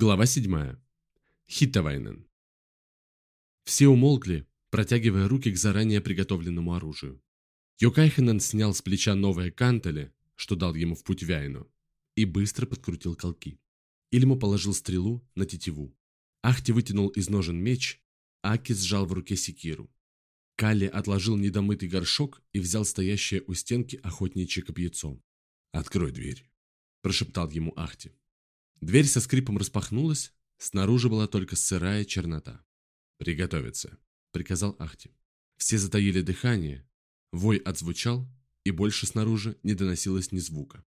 Глава 7. Хиттавайнен. Все умолкли, протягивая руки к заранее приготовленному оружию. Йокайхенен снял с плеча новое кантеле, что дал ему в путь Вяйну, и быстро подкрутил колки. Ильму положил стрелу на тетиву. Ахти вытянул из ножен меч, Аки сжал в руке секиру. Калли отложил недомытый горшок и взял стоящее у стенки охотничье копьецо. «Открой дверь», – прошептал ему Ахти. Дверь со скрипом распахнулась, снаружи была только сырая чернота. «Приготовиться», — приказал Ахти. Все затаили дыхание, вой отзвучал, и больше снаружи не доносилось ни звука.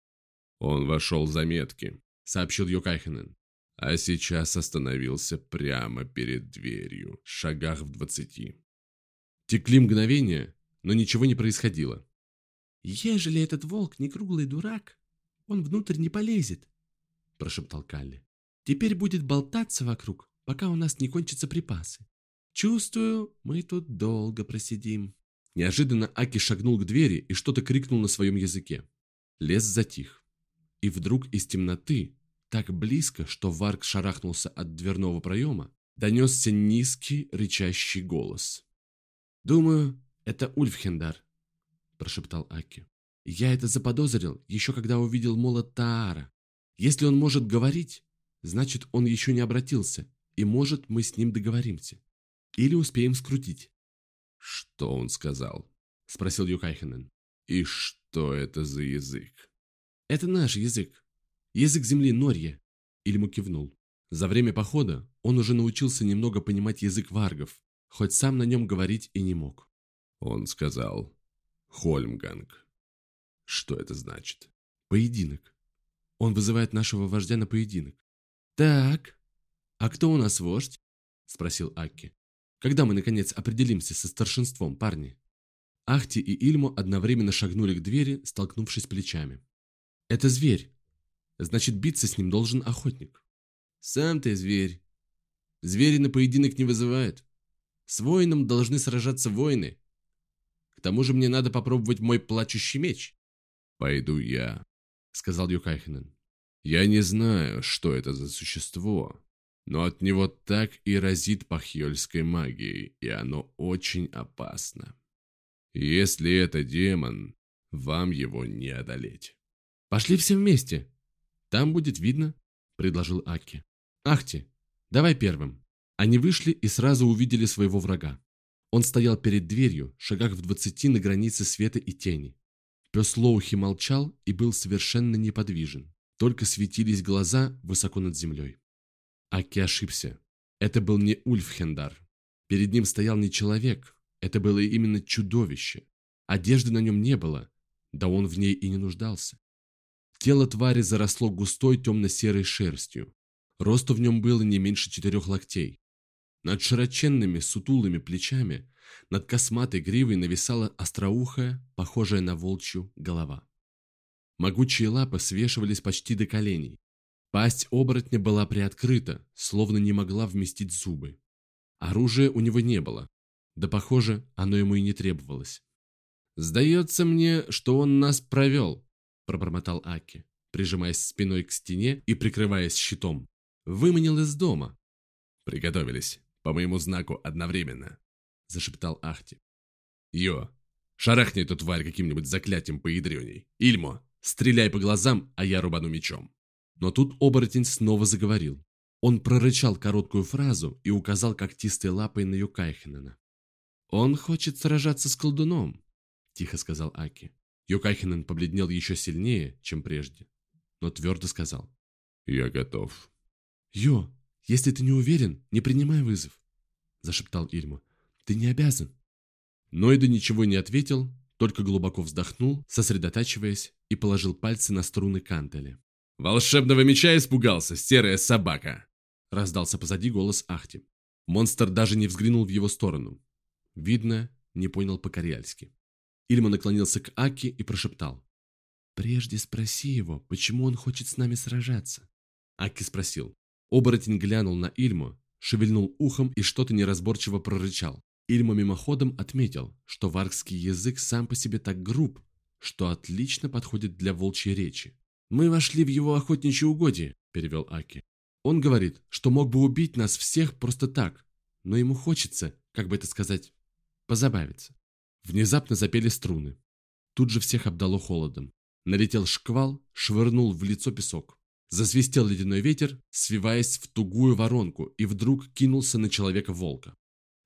«Он вошел за метки», — сообщил Йокайхенен. «А сейчас остановился прямо перед дверью, шагах в двадцати». Текли мгновения, но ничего не происходило. «Ежели этот волк не круглый дурак, он внутрь не полезет», прошептал Калли. «Теперь будет болтаться вокруг, пока у нас не кончатся припасы. Чувствую, мы тут долго просидим». Неожиданно Аки шагнул к двери и что-то крикнул на своем языке. Лес затих. И вдруг из темноты, так близко, что Варк шарахнулся от дверного проема, донесся низкий рычащий голос. «Думаю, это Ульфхендар», – прошептал Аки. «Я это заподозрил, еще когда увидел молот Таара. Если он может говорить, значит, он еще не обратился, и может, мы с ним договоримся. Или успеем скрутить. «Что он сказал?» – спросил Юкайхенен. «И что это за язык?» «Это наш язык. Язык земли Норье», – Ильму кивнул. За время похода он уже научился немного понимать язык варгов, хоть сам на нем говорить и не мог. Он сказал «Хольмганг». Что это значит? Поединок. Он вызывает нашего вождя на поединок. «Так, а кто у нас вождь?» – спросил Акки. «Когда мы, наконец, определимся со старшинством, парни?» Ахти и Ильмо одновременно шагнули к двери, столкнувшись плечами. «Это зверь. Значит, биться с ним должен охотник». «Сам ты зверь. Звери на поединок не вызывают. С воином должны сражаться воины. К тому же мне надо попробовать мой плачущий меч». «Пойду я», — сказал Юкайхенен. «Я не знаю, что это за существо, но от него так и разит пахьёльской магией, и оно очень опасно. Если это демон, вам его не одолеть». «Пошли все вместе. Там будет видно», — предложил Аки. «Ахти, давай первым». Они вышли и сразу увидели своего врага. Он стоял перед дверью, шагах в двадцати на границе света и тени. Пес Лоухи молчал и был совершенно неподвижен. Только светились глаза высоко над землей. Аки ошибся. Это был не Ульфхендар. Перед ним стоял не человек. Это было именно чудовище. Одежды на нем не было. Да он в ней и не нуждался. Тело твари заросло густой темно-серой шерстью. Росту в нем было не меньше четырех локтей. Над широченными сутулыми плечами над косматой гривой нависала остроухая, похожая на волчью, голова. Могучие лапы свешивались почти до коленей. Пасть оборотня была приоткрыта, словно не могла вместить зубы. Оружия у него не было. Да, похоже, оно ему и не требовалось. «Сдается мне, что он нас провел», – пробормотал Аки, прижимаясь спиной к стене и прикрываясь щитом. «Выманил из дома». «Приготовились, по моему знаку одновременно», – зашептал Ахти. «Йо, шарахни эту тварь каким-нибудь заклятием поядреней. Ильмо, стреляй по глазам, а я рубану мечом». Но тут оборотень снова заговорил. Он прорычал короткую фразу и указал когтистой лапой на Юкайхенена. «Он хочет сражаться с колдуном», – тихо сказал Аки. Юкайхенен побледнел еще сильнее, чем прежде, но твердо сказал. «Я готов». «Йо, если ты не уверен, не принимай вызов», – зашептал Ильма. Ты не обязан. Нойда ничего не ответил, только глубоко вздохнул, сосредотачиваясь, и положил пальцы на струны кантеля. «Волшебного меча испугался, серая собака!» Раздался позади голос Ахти. Монстр даже не взглянул в его сторону. Видно, не понял по-корейски. Ильма наклонился к Аки и прошептал. «Прежде спроси его, почему он хочет с нами сражаться?» Аки спросил. Оборотень глянул на Ильму, шевельнул ухом и что-то неразборчиво прорычал. Ильма мимоходом отметил, что варгский язык сам по себе так груб, что отлично подходит для волчьей речи. «Мы вошли в его охотничье угодье», – перевел Аки. Он говорит, что мог бы убить нас всех просто так, но ему хочется, как бы это сказать, позабавиться. Внезапно запели струны. Тут же всех обдало холодом. Налетел шквал, швырнул в лицо песок. Засвистел ледяной ветер, свиваясь в тугую воронку, и вдруг кинулся на человека-волка.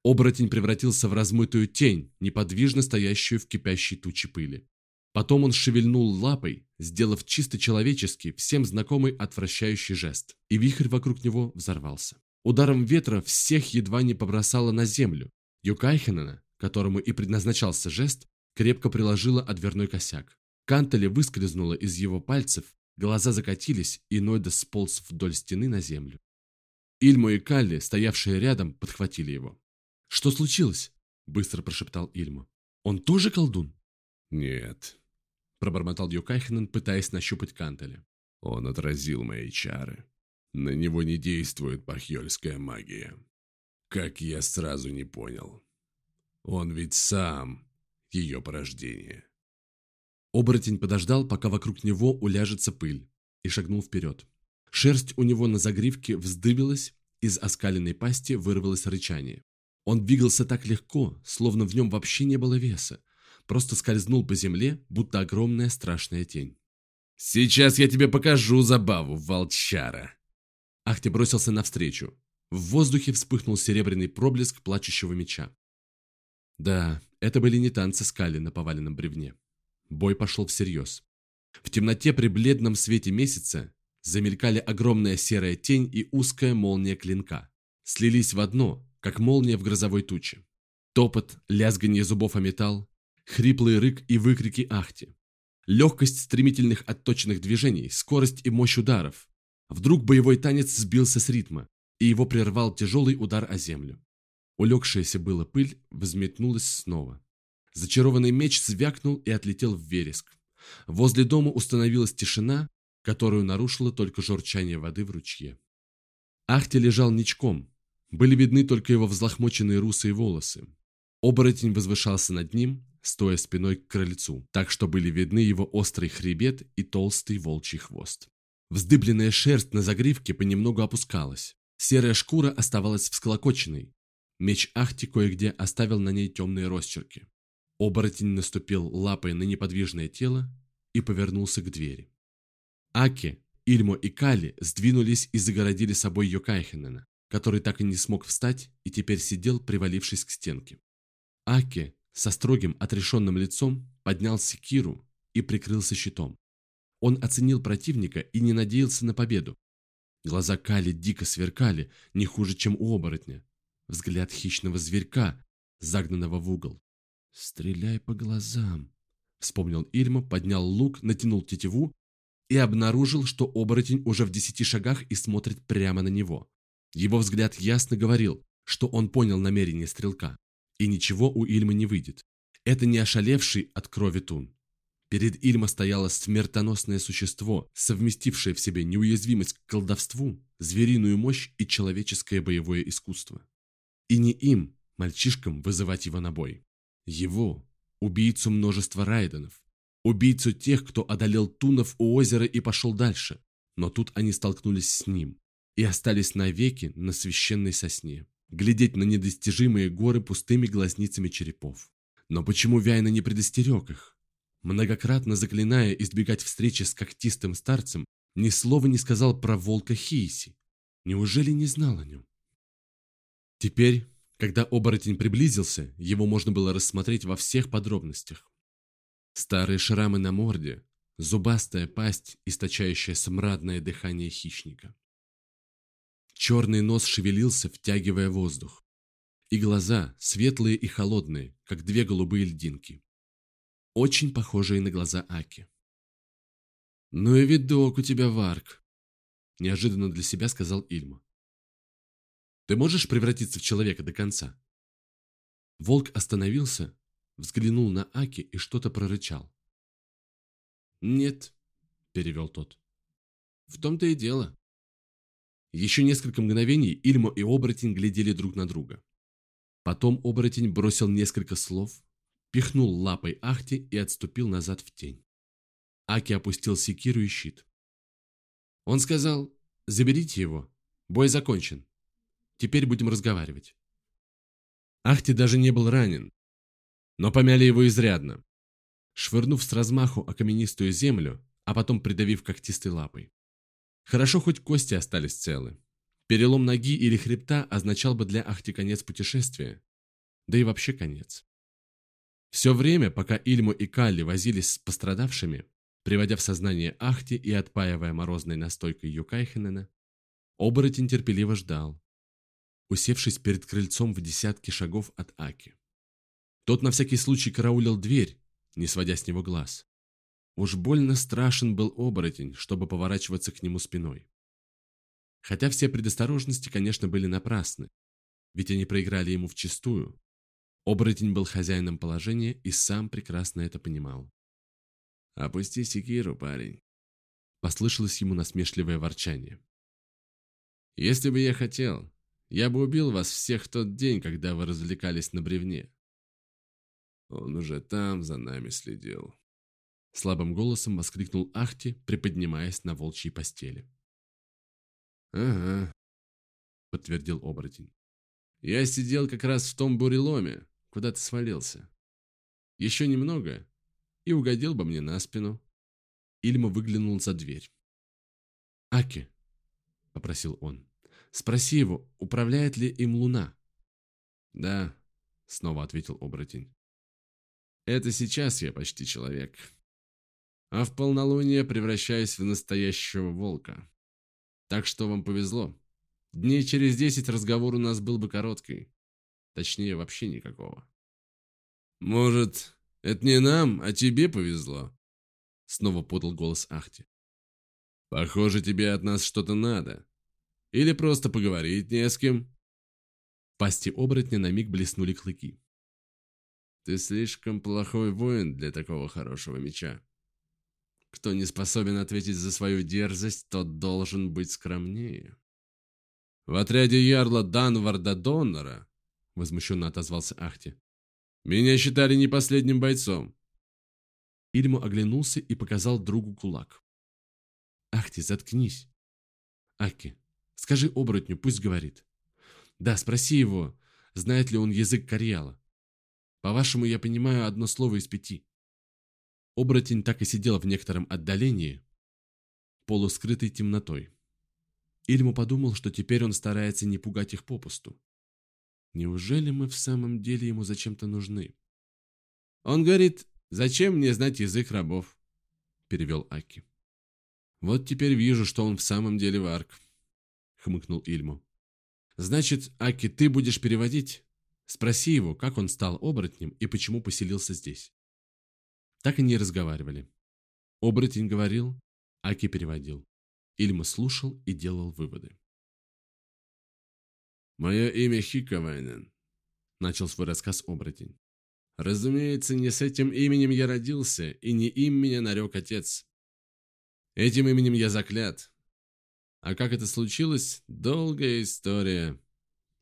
Оборотень превратился в размытую тень, неподвижно стоящую в кипящей туче пыли. Потом он шевельнул лапой, сделав чисто человеческий, всем знакомый отвращающий жест, и вихрь вокруг него взорвался. Ударом ветра всех едва не побросало на землю. Юкайхенена, которому и предназначался жест, крепко приложила о дверной косяк. Кантеле выскользнула из его пальцев, глаза закатились, и Нойда сполз вдоль стены на землю. Ильмо и Калли, стоявшие рядом, подхватили его. «Что случилось?» – быстро прошептал Ильмо. «Он тоже колдун?» «Нет», – пробормотал Юкайхенен, пытаясь нащупать Кантеля. «Он отразил мои чары. На него не действует пахьёльская магия. Как я сразу не понял. Он ведь сам ее порождение». Оборотень подождал, пока вокруг него уляжется пыль, и шагнул вперед. Шерсть у него на загривке вздыбилась, из оскаленной пасти вырвалось рычание. Он двигался так легко, словно в нем вообще не было веса, просто скользнул по земле, будто огромная страшная тень. «Сейчас я тебе покажу забаву, волчара!» Ахти бросился навстречу. В воздухе вспыхнул серебряный проблеск плачущего меча. Да, это были не танцы скали на поваленном бревне. Бой пошел всерьез. В темноте при бледном свете месяца замелькали огромная серая тень и узкая молния клинка. Слились в одно, как молния в грозовой туче. Топот, лязганье зубов о металл, хриплый рык и выкрики ахти. Легкость стремительных отточенных движений, скорость и мощь ударов. Вдруг боевой танец сбился с ритма, и его прервал тяжелый удар о землю. Улегшаяся была пыль взметнулась снова. Зачарованный меч звякнул и отлетел в вереск. Возле дома установилась тишина, которую нарушило только журчание воды в ручье. Ахти лежал ничком. Были видны только его взлохмоченные русые волосы. Оборотень возвышался над ним, стоя спиной к крыльцу, так что были видны его острый хребет и толстый волчий хвост. Вздыбленная шерсть на загривке понемногу опускалась. Серая шкура оставалась всколокоченной. Меч Ахти кое-где оставил на ней темные росчерки. Оборотень наступил лапой на неподвижное тело и повернулся к двери. Аки, Ильмо и Кали сдвинулись и загородили собой Йокайхенена, который так и не смог встать и теперь сидел, привалившись к стенке. Аки со строгим отрешенным лицом поднял секиру и прикрылся щитом. Он оценил противника и не надеялся на победу. Глаза Кали дико сверкали, не хуже, чем у оборотня. Взгляд хищного зверька, загнанного в угол. «Стреляй по глазам», — вспомнил Ильма, поднял лук, натянул тетиву и обнаружил, что оборотень уже в десяти шагах и смотрит прямо на него. Его взгляд ясно говорил, что он понял намерение стрелка, и ничего у Ильма не выйдет. Это не ошалевший от крови Тун. Перед Ильма стояло смертоносное существо, совместившее в себе неуязвимость к колдовству, звериную мощь и человеческое боевое искусство. И не им, мальчишкам, вызывать его на бой. Его, убийцу множества райденов, убийцу тех, кто одолел Тунов у озера и пошел дальше. Но тут они столкнулись с ним и остались навеки на священной сосне, глядеть на недостижимые горы пустыми глазницами черепов. Но почему Вяйна не предостерег их? Многократно заклиная избегать встречи с когтистым старцем, ни слова не сказал про волка Хииси. Неужели не знал о нем? Теперь, когда оборотень приблизился, его можно было рассмотреть во всех подробностях. Старые шрамы на морде, зубастая пасть, источающая смрадное дыхание хищника. Черный нос шевелился, втягивая воздух. И глаза, светлые и холодные, как две голубые льдинки. Очень похожие на глаза Аки. «Ну и видок у тебя, Варк!» Неожиданно для себя сказал Ильма. Ты можешь превратиться в человека до конца?» Волк остановился, взглянул на Аки и что-то прорычал. «Нет», — перевел тот. «В том-то и дело». Еще несколько мгновений Ильмо и оборотень глядели друг на друга. Потом оборотень бросил несколько слов, пихнул лапой Ахти и отступил назад в тень. Аки опустил секиру и щит. Он сказал, заберите его, Бой закончен. Теперь будем разговаривать. Ахти даже не был ранен, но помяли его изрядно, швырнув с размаху о каменистую землю, а потом придавив когтистой лапой. Хорошо, хоть кости остались целы. Перелом ноги или хребта означал бы для Ахти конец путешествия, да и вообще конец. Все время, пока Ильму и Калли возились с пострадавшими, приводя в сознание Ахти и отпаивая морозной настойкой Юкайхенена, оборотень терпеливо ждал, усевшись перед крыльцом в десятке шагов от Аки. Тот на всякий случай караулил дверь, не сводя с него глаз. Уж больно страшен был оборотень, чтобы поворачиваться к нему спиной. Хотя все предосторожности, конечно, были напрасны, ведь они проиграли ему вчистую. Оборотень был хозяином положения и сам прекрасно это понимал. «Опусти секиру, парень», — послышалось ему насмешливое ворчание. «Если бы я хотел, я бы убил вас всех в тот день, когда вы развлекались на бревне. Он уже там за нами следил. Слабым голосом воскликнул Ахти, приподнимаясь на волчьей постели. «Ага», — подтвердил оборотень. «Я сидел как раз в том буреломе, куда ты свалился. Еще немного, и угодил бы мне на спину». Ильма выглянул за дверь. «Аки», — попросил он, — «спроси его, управляет ли им луна?» «Да», — снова ответил оборотень. «Это сейчас я почти человек а в полнолуние превращаюсь в настоящего волка. Так что вам повезло. Дней через десять разговор у нас был бы короткий. Точнее, вообще никакого. Может, это не нам, а тебе повезло? Снова подал голос Ахти. Похоже, тебе от нас что-то надо. Или просто поговорить не с кем. В пасти оборотня на миг блеснули клыки. Ты слишком плохой воин для такого хорошего меча. Кто не способен ответить за свою дерзость, тот должен быть скромнее. В отряде ярла Данварда Доннера, возмущенно отозвался Ахти, меня считали не последним бойцом. Ильму оглянулся и показал другу кулак. Ахти, заткнись. Аки, скажи оборотню, пусть говорит. Да, спроси его, знает ли он язык Карьяла. По-вашему, я понимаю одно слово из пяти. Оборотень так и сидел в некотором отдалении, полускрытой темнотой. Ильму подумал, что теперь он старается не пугать их попусту. Неужели мы в самом деле ему зачем-то нужны? Он говорит, зачем мне знать язык рабов? Перевел Аки. Вот теперь вижу, что он в самом деле варк, хмыкнул Ильму. Значит, Аки, ты будешь переводить? Спроси его, как он стал оборотнем и почему поселился здесь. Так они и разговаривали. Оборотень говорил, Аки переводил. Ильма слушал и делал выводы. «Мое имя Хиковайнен», — начал свой рассказ оборотень. «Разумеется, не с этим именем я родился, и не им меня нарек отец. Этим именем я заклят. А как это случилось, долгая история.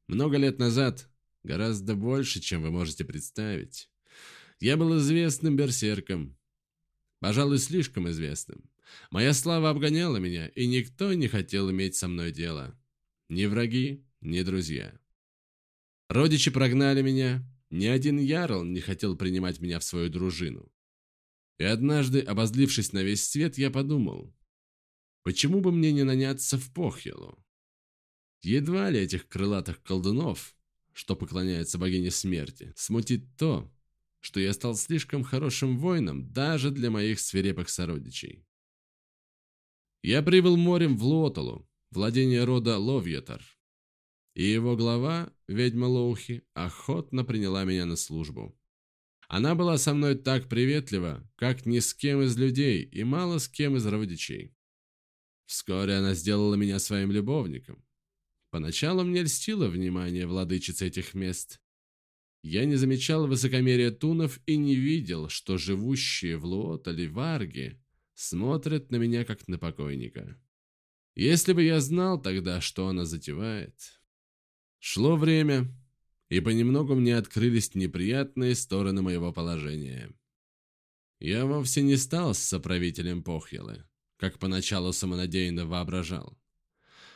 Много лет назад, гораздо больше, чем вы можете представить. Я был известным берсерком. Пожалуй, слишком известным. Моя слава обгоняла меня, и никто не хотел иметь со мной дело. Ни враги, ни друзья. Родичи прогнали меня, ни один ярл не хотел принимать меня в свою дружину. И однажды, обозлившись на весь свет, я подумал, почему бы мне не наняться в Похилу? Едва ли этих крылатых колдунов, что поклоняются богине смерти, смутит то, что я стал слишком хорошим воином даже для моих свирепых сородичей. Я прибыл морем в Лоталу, владение рода Ловьетар, и его глава, ведьма Лоухи, охотно приняла меня на службу. Она была со мной так приветлива, как ни с кем из людей и мало с кем из родичей. Вскоре она сделала меня своим любовником. Поначалу мне льстило внимание владычицы этих мест, я не замечал высокомерия тунов и не видел, что живущие в Луотале варги смотрят на меня как на покойника. Если бы я знал тогда, что она затевает. Шло время, и понемногу мне открылись неприятные стороны моего положения. Я вовсе не стал соправителем Похьелы, как поначалу самонадеянно воображал.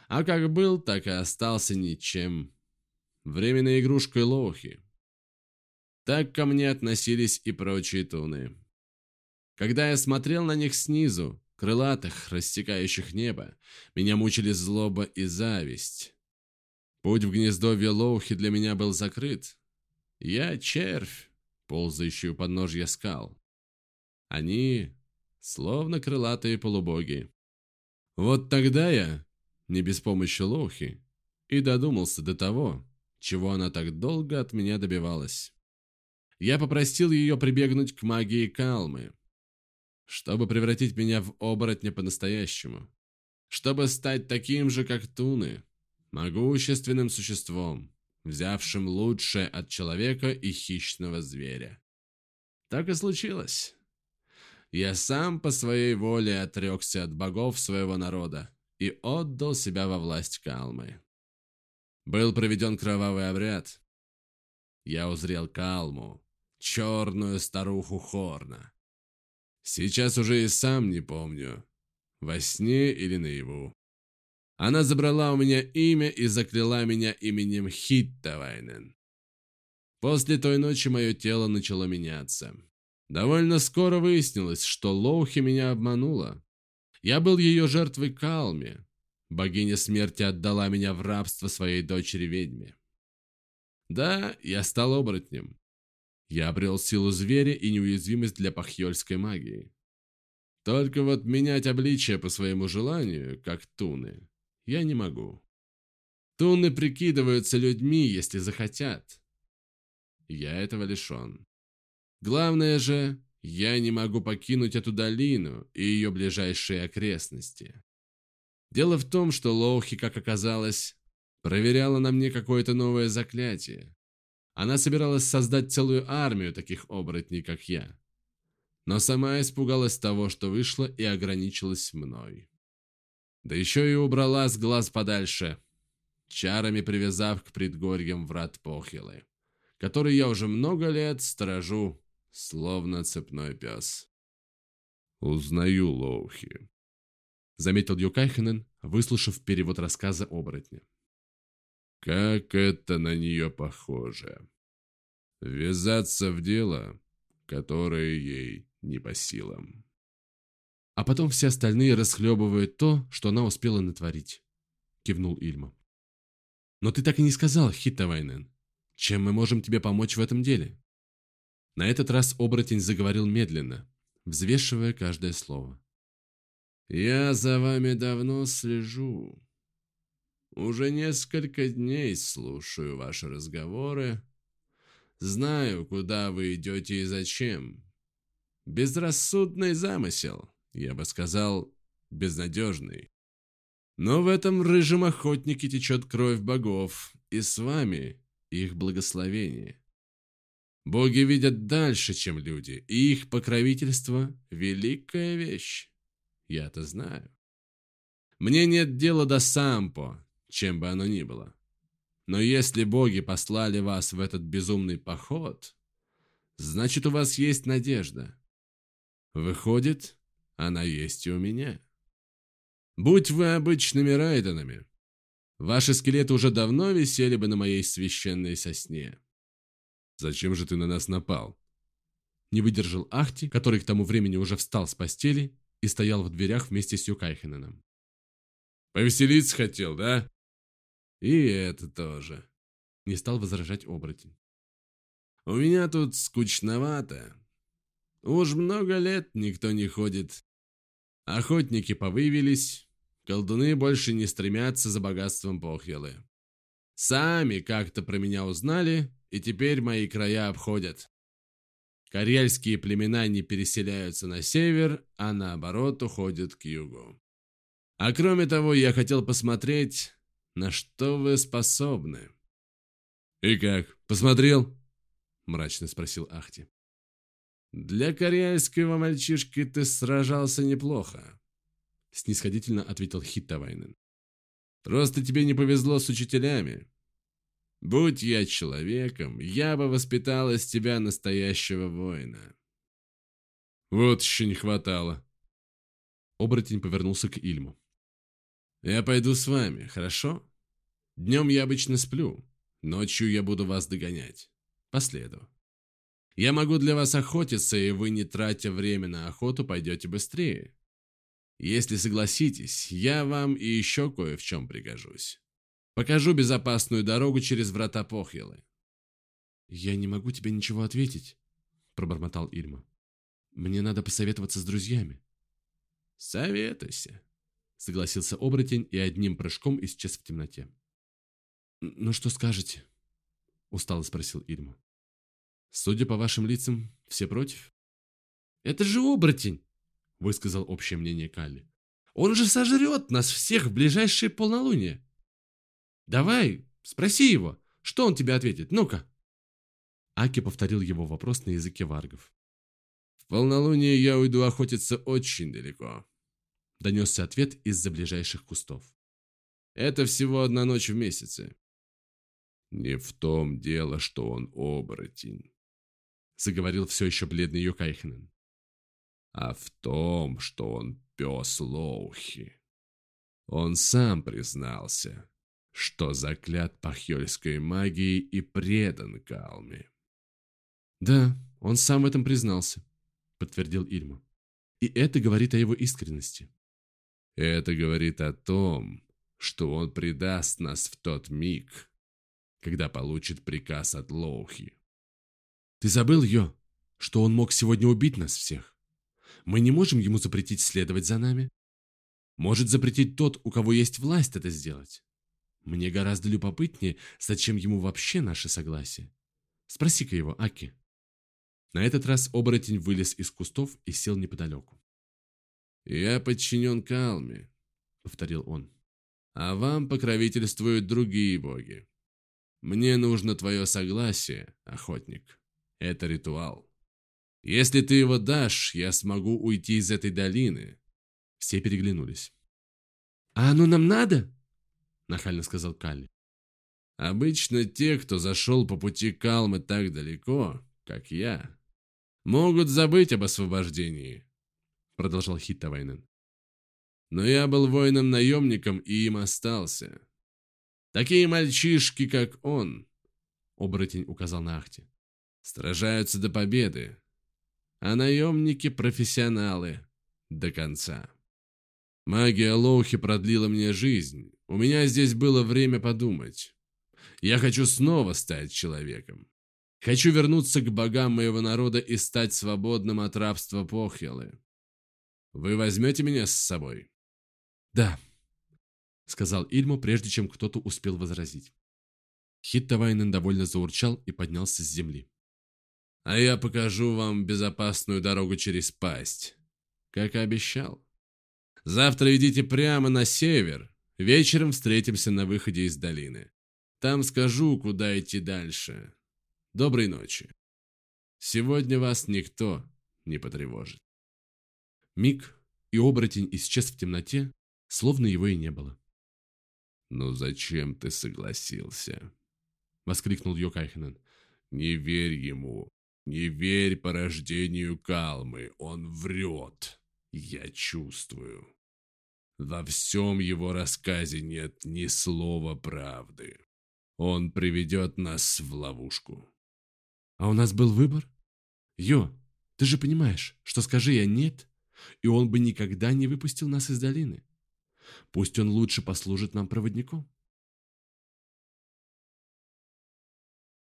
А как был, так и остался ничем. Временной игрушкой лохи. Так ко мне относились и прочие туны. Когда я смотрел на них снизу, крылатых, растекающих небо, меня мучили злоба и зависть. Путь в гнездо Велоухи для меня был закрыт. Я червь, ползающий у подножья скал. Они словно крылатые полубоги. Вот тогда я, не без помощи Лоухи, и додумался до того, чего она так долго от меня добивалась. Я попросил ее прибегнуть к магии Калмы, чтобы превратить меня в оборотня по-настоящему, чтобы стать таким же, как Туны, могущественным существом, взявшим лучшее от человека и хищного зверя. Так и случилось. Я сам по своей воле отрекся от богов своего народа и отдал себя во власть Калмы. Был проведен кровавый обряд. Я узрел Калму, черную старуху Хорна. Сейчас уже и сам не помню, во сне или наяву. Она забрала у меня имя и закляла меня именем Хиттавайнен. После той ночи мое тело начало меняться. Довольно скоро выяснилось, что Лоухи меня обманула. Я был ее жертвой Калме. Богиня смерти отдала меня в рабство своей дочери-ведьме. Да, я стал оборотнем. Я обрел силу зверя и неуязвимость для пахьольской магии. Только вот менять обличие по своему желанию, как туны, я не могу. Туны прикидываются людьми, если захотят. Я этого лишен. Главное же, я не могу покинуть эту долину и ее ближайшие окрестности. Дело в том, что Лоухи, как оказалось, проверяла на мне какое-то новое заклятие. Она собиралась создать целую армию таких оборотней, как я. Но сама испугалась того, что вышло, и ограничилась мной. Да еще и убрала с глаз подальше, чарами привязав к предгорьям врат Похилы, который я уже много лет сторожу, словно цепной пес. «Узнаю Лоухи», — заметил Юкайхенен, выслушав перевод рассказа оборотня. Как это на нее похоже. Ввязаться в дело, которое ей не по силам. А потом все остальные расхлебывают то, что она успела натворить. Кивнул Ильма. Но ты так и не сказал, Хиттавайнен, чем мы можем тебе помочь в этом деле? На этот раз оборотень заговорил медленно, взвешивая каждое слово. «Я за вами давно слежу. Уже несколько дней слушаю ваши разговоры. Знаю, куда вы идете и зачем. Безрассудный замысел, я бы сказал, безнадежный. Но в этом рыжем охотнике течет кровь богов, и с вами их благословение. Боги видят дальше, чем люди, и их покровительство – великая вещь. Я-то знаю. Мне нет дела до Сампо, чем бы оно ни было. Но если боги послали вас в этот безумный поход, значит, у вас есть надежда. Выходит, она есть и у меня. Будь вы обычными райденами, ваши скелеты уже давно висели бы на моей священной сосне. Зачем же ты на нас напал? Не выдержал Ахти, который к тому времени уже встал с постели и стоял в дверях вместе с Юкайхененом. Повеселиться хотел, да? И это тоже. Не стал возражать оборотень. У меня тут скучновато. Уж много лет никто не ходит. Охотники повывелись, колдуны больше не стремятся за богатством Похьелы. Сами как-то про меня узнали, и теперь мои края обходят. Карельские племена не переселяются на север, а наоборот уходят к югу. А кроме того, я хотел посмотреть, на что вы способны. «И как, посмотрел?» – мрачно спросил Ахти. «Для корейского мальчишки ты сражался неплохо», – снисходительно ответил Хиттавайнен. «Просто тебе не повезло с учителями. Будь я человеком, я бы воспитал из тебя настоящего воина». «Вот еще не хватало». Оборотень повернулся к Ильму. Я пойду с вами, хорошо? Днем я обычно сплю, ночью я буду вас догонять. По следу. Я могу для вас охотиться, и вы, не тратя время на охоту, пойдете быстрее. Если согласитесь, я вам и еще кое в чем пригожусь. Покажу безопасную дорогу через врата Похьелы. «Я не могу тебе ничего ответить», — пробормотал Ильма. «Мне надо посоветоваться с друзьями». «Советуйся», — согласился оборотень и одним прыжком исчез в темноте. «Ну что скажете?» — устало спросил Ильма. «Судя по вашим лицам, все против?» «Это же оборотень!» — высказал общее мнение Калли. «Он же сожрет нас всех в ближайшее полнолуние!» «Давай, спроси его, что он тебе ответит, ну-ка!» Аки повторил его вопрос на языке варгов. «В полнолуние я уйду охотиться очень далеко», — донесся ответ из-за ближайших кустов. «Это всего одна ночь в месяце». «Не в том дело, что он оборотень», — заговорил все еще бледный Йокайхенен, «а в том, что он пес Лоухи. Он сам признался, что заклят пахьольской магией и предан Калме. «Да, он сам в этом признался», — подтвердил Ильма. «И это говорит о его искренности». «Это говорит о том, что он предаст нас в тот миг, когда получит приказ от Лоухи». «Ты забыл, Йо, что он мог сегодня убить нас всех? Мы не можем ему запретить следовать за нами. Может запретить тот, у кого есть власть это сделать. Мне гораздо любопытнее, зачем ему вообще наше согласие. Спроси-ка его, Аки». На этот раз оборотень вылез из кустов и сел неподалеку. «Я подчинен Калме», — повторил он. «А вам покровительствуют другие боги. Мне нужно твое согласие, охотник. Это ритуал. Если ты его дашь, я смогу уйти из этой долины». Все переглянулись. «А оно нам надо?» — нахально сказал Калли. «Обычно те, кто зашел по пути Калмы так далеко, как я, могут забыть об освобождении», — продолжал Хиттавайнен. «Но я был воином-наемником и им остался. Такие мальчишки, как он», — оборотень указал на Ахте, — «сражаются до победы, а наемники — профессионалы до конца». Магия Лоухи продлила мне жизнь. У меня здесь было время подумать. Я хочу снова стать человеком. Хочу вернуться к богам моего народа и стать свободным от рабства Похелы. Вы возьмете меня с собой?» «Да», — сказал Ильмо, прежде чем кто-то успел возразить. Хиттавайнен довольно заурчал и поднялся с земли. «А я покажу вам безопасную дорогу через пасть, как и обещал. Завтра идите прямо на север, вечером встретимся на выходе из долины. Там скажу, куда идти дальше. Доброй ночи. Сегодня вас никто не потревожит. Миг, и оборотень исчез в темноте, словно его и не было. «Ну зачем ты согласился?» — воскликнул Йокайхенен. «Не верь ему, не верь порождению Калмы, он врет, я чувствую. Во всем его рассказе нет ни слова правды. Он приведет нас в ловушку». А у нас был выбор? Йо, ты же понимаешь, что скажи я «нет», и он бы никогда не выпустил нас из долины. Пусть он лучше послужит нам проводником.